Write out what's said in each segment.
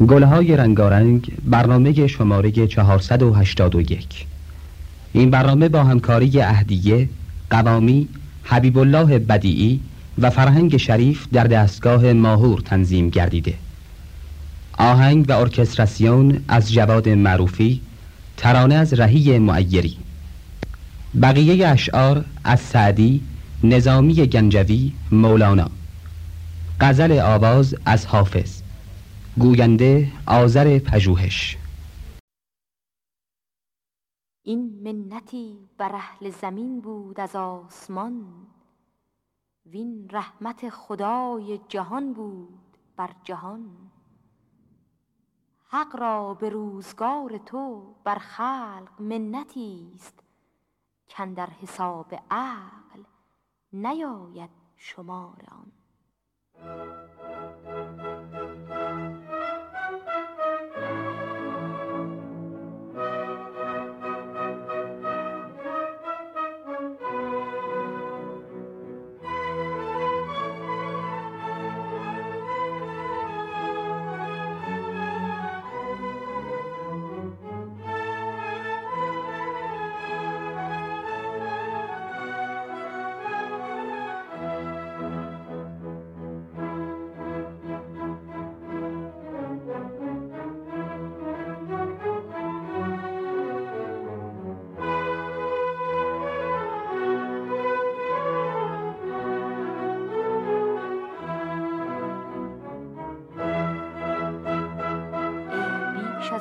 گلهای رنگارنگ برنامه شماره 481 این برنامه با همکاری اهدیه، قوامی، حبیب الله بدیعی و فرهنگ شریف در دستگاه ماهور تنظیم گردیده. آهنگ و ارکستراسیون از جواد معروفی ترانه از رهی معیری. بقیه اشعار از سعدی نظامی گنجوی مولانا. غزل آواز از حافظ. گوینده آذر پژوهش. این منتی بر اهل زمین بود از آسمان. وین رحمت خدای جهان بود بر جهان. حق را به روزگار تو بر خلق منتی است. در حساب عقل نیاید شمار آن.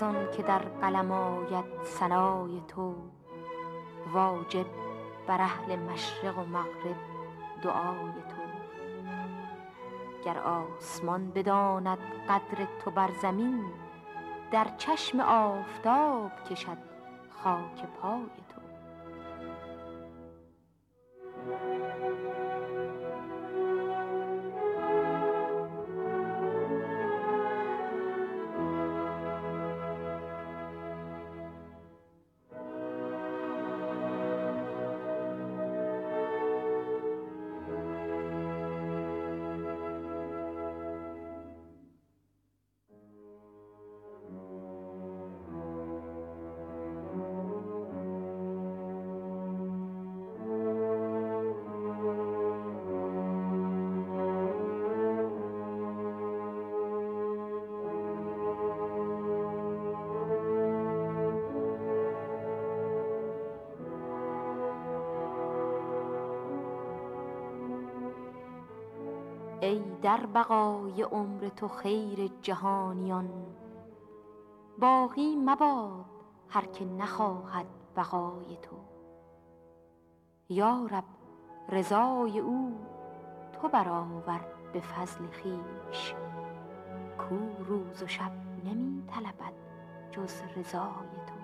که در قلم آید سنای تو واجب بر اهل مشرق و مغرب دعای تو. گر آسمان بداند قدر تو بر زمین در چشم آفتاب کشد خاک پای تو. ای در بقای عمر تو خیر جهانیان. باقی مباد هر که نخواهد بقای تو. یا رب رضای او تو برآور به فضل خویش. کو روز و شب نمی طلبد جز رضای تو.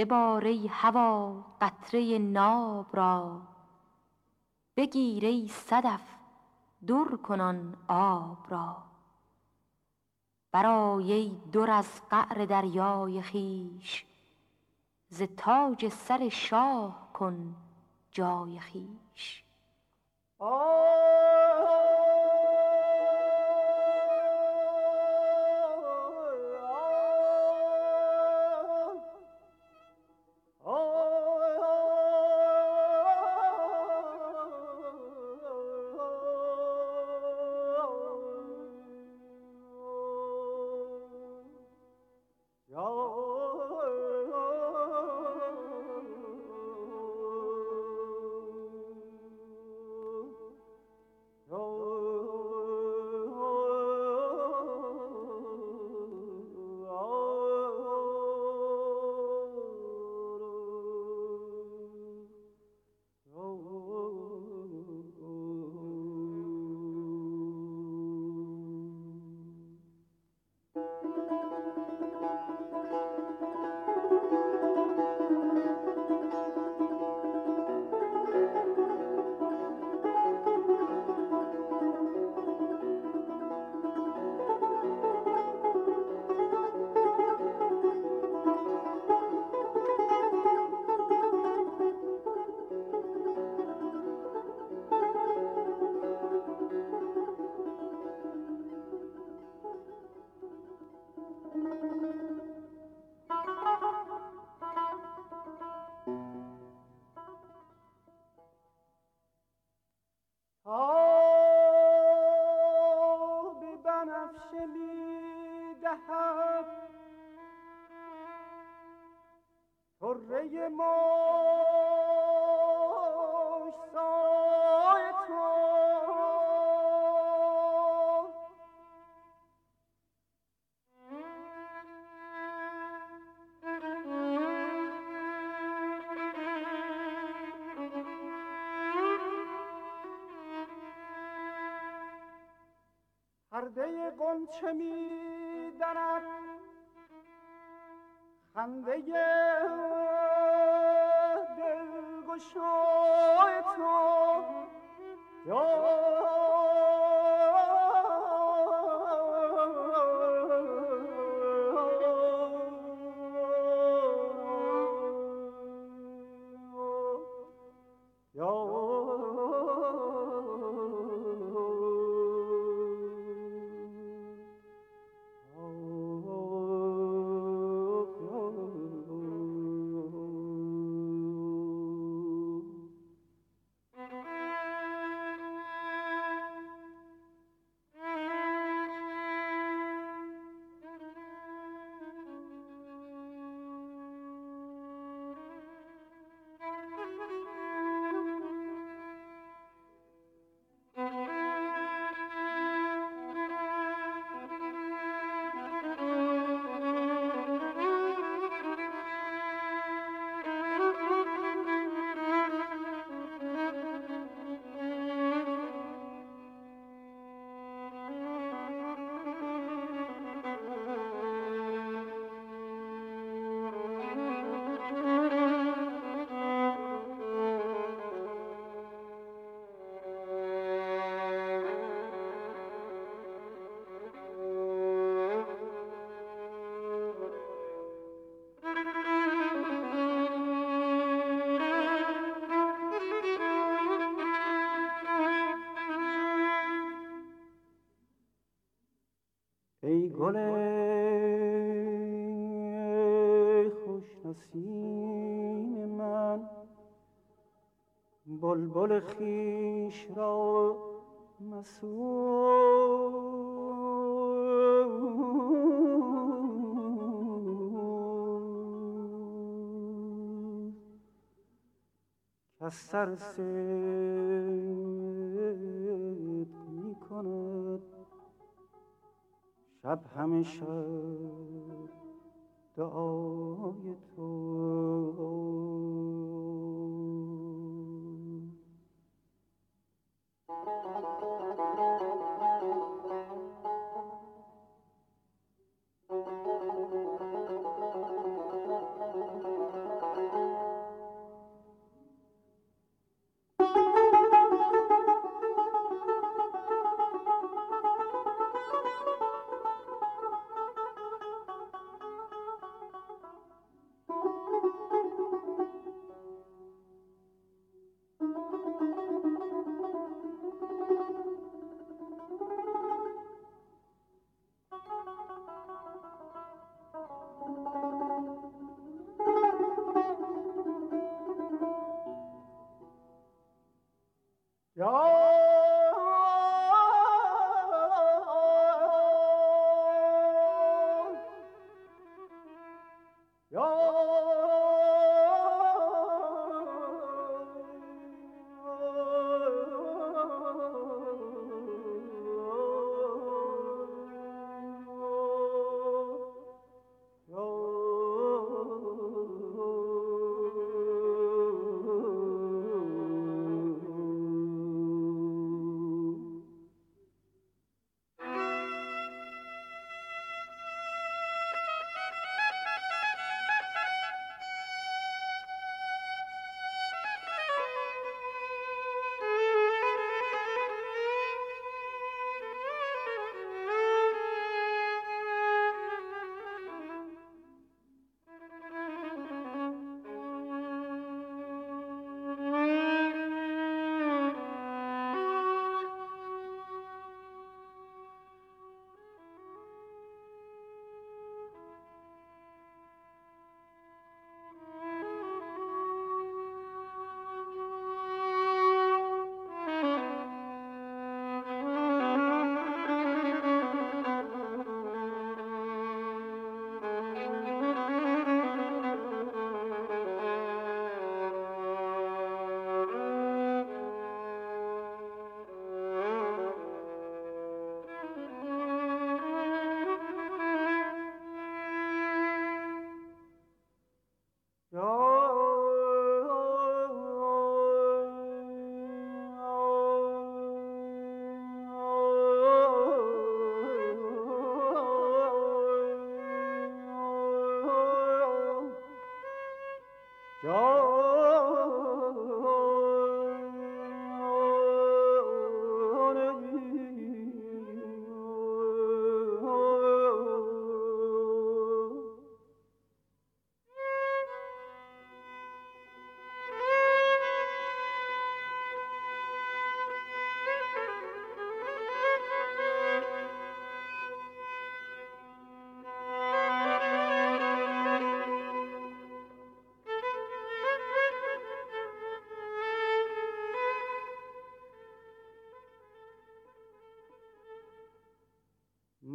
بباره هوا قطره ناب را. بگیر ای صدف در کنان آب را. برای در از قعر دریای خیش ز تاج سر شاه کن جای خیش پرده قنچه می درد. خنده دلگشای تو. گل خوش نسیم من بلبل خیش را مسون کس سر شب همیشه دعای تو.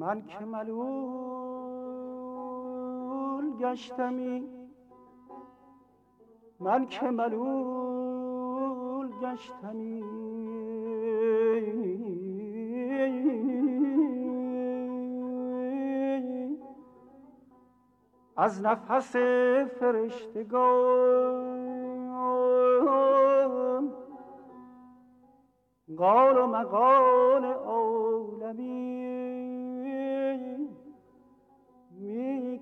من که ملول گشتمی. من که ملول گشتمی. از نفس فرشتگان قال و مقال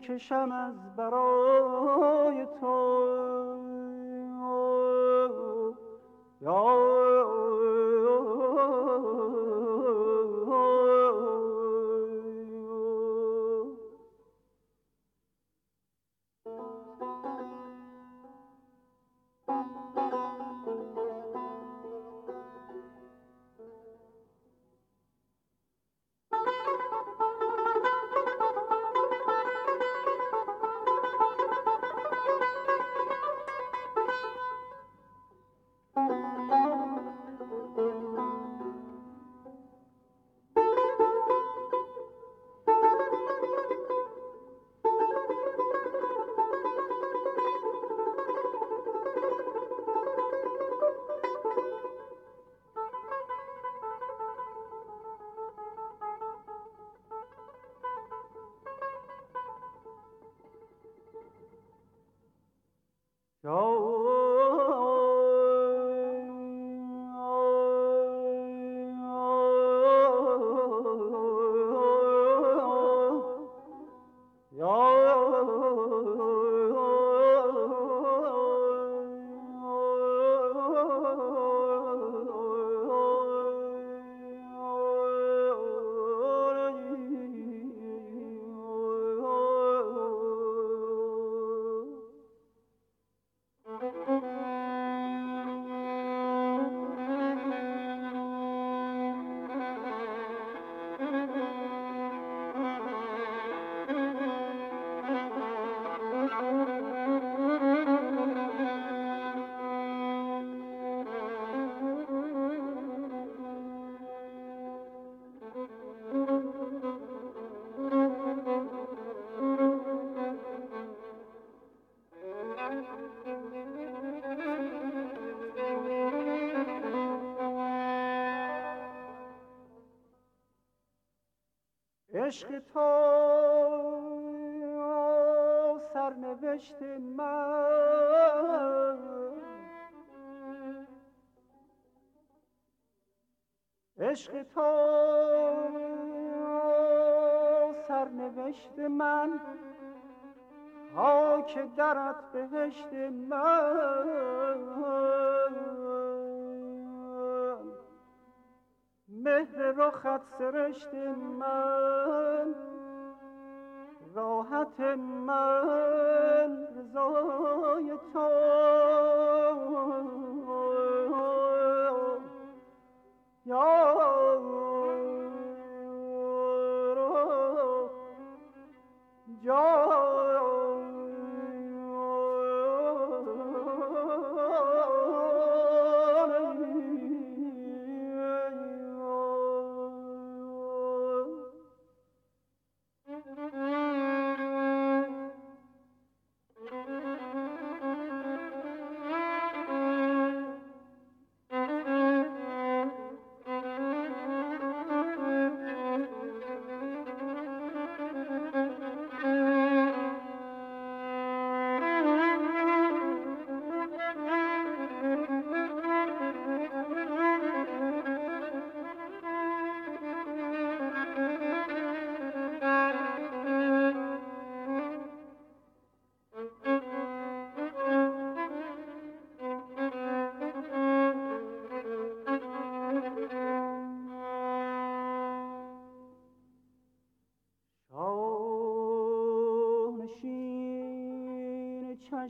کشم از برای تو. Música عشق تو سرنوشت من. عشق تو سرنوشت من. خاک درت بهشت من. رخت سرشت من راحت من رضای تو.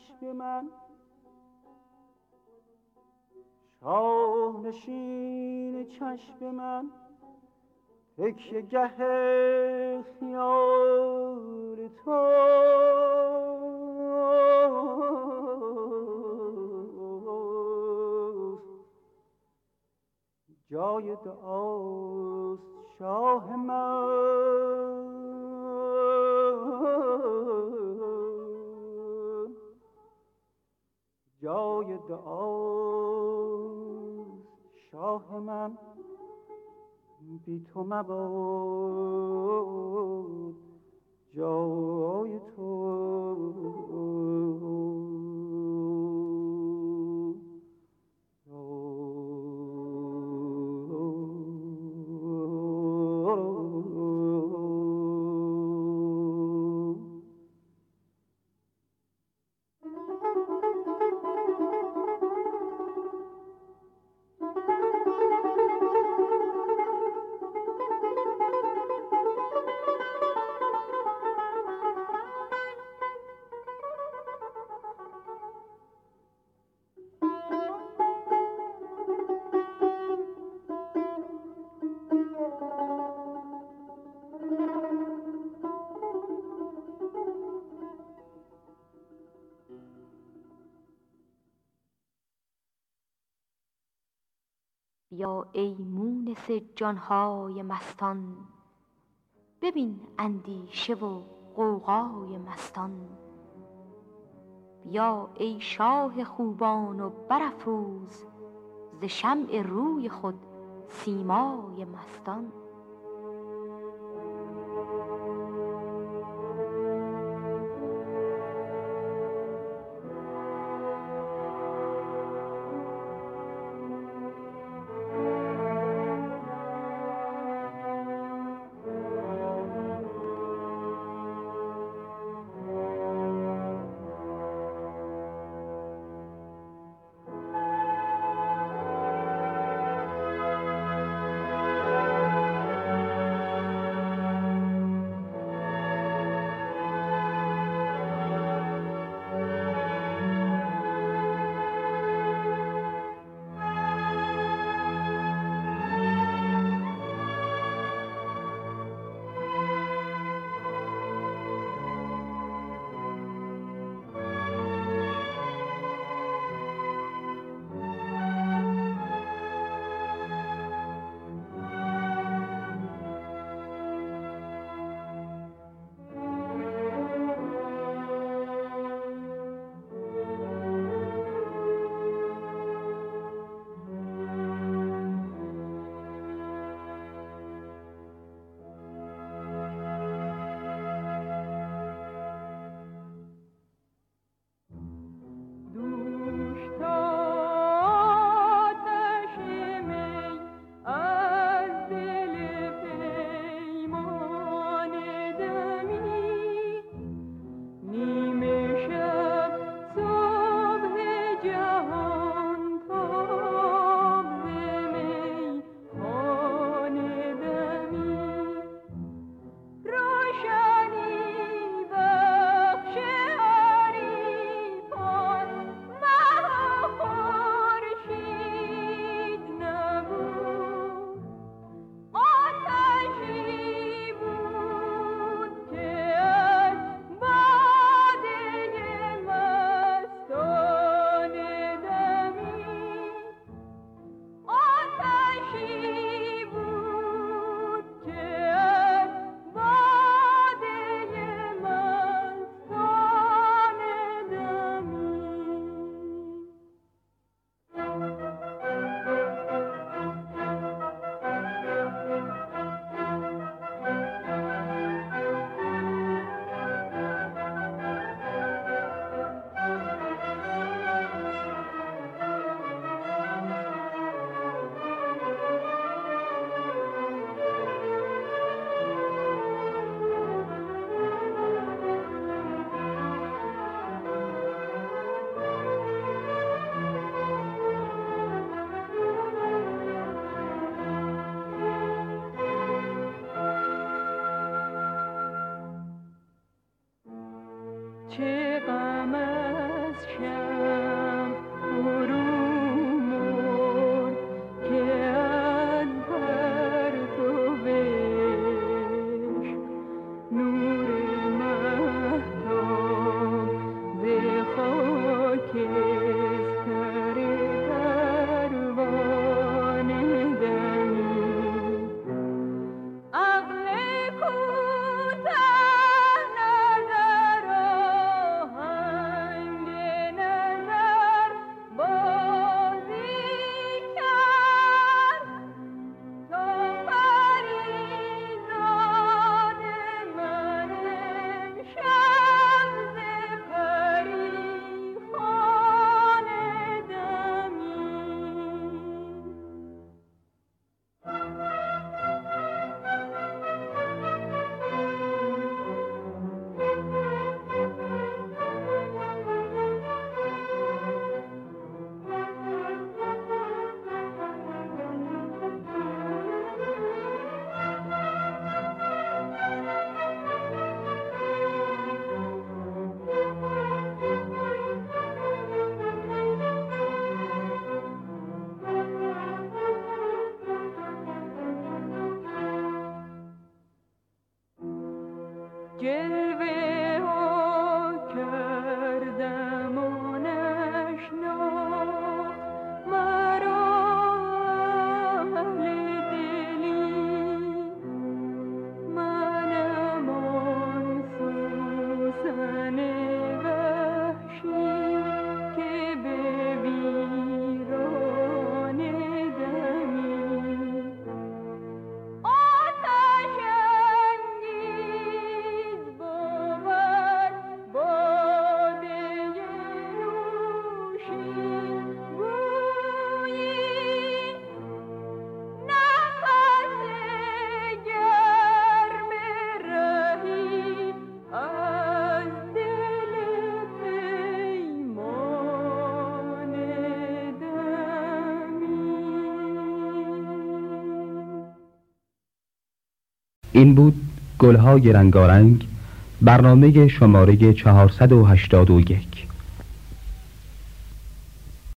چشم من. شاه نشین چشم من. تکیه گه خیال تو. جای دعاست شاه من. دعاست. شاه من بی تو مباد. یا ای مونس جانهای مستان. ببین اندیشه و غوغای مستان. بیا ای شاه خوبان و برافروز ز شمع روی خود سیمای مستان. çıkamaz şah. این بود گلهای رنگارنگ برنامه شماره 481